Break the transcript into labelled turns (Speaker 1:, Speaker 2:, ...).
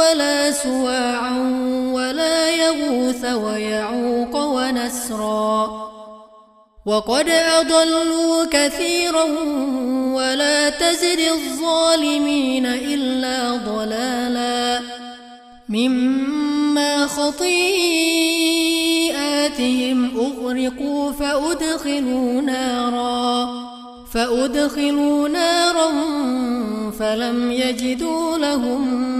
Speaker 1: ولا سواعا ولا يغوث ويعوق ونسرا. وقد أضلوا كثيرا ولا تزد الظالمين إلا ضلالا. مما خطيئاتهم أغرقوا فأدخلوا نارا. فأدخلوا نارا فلم يجدوا لهم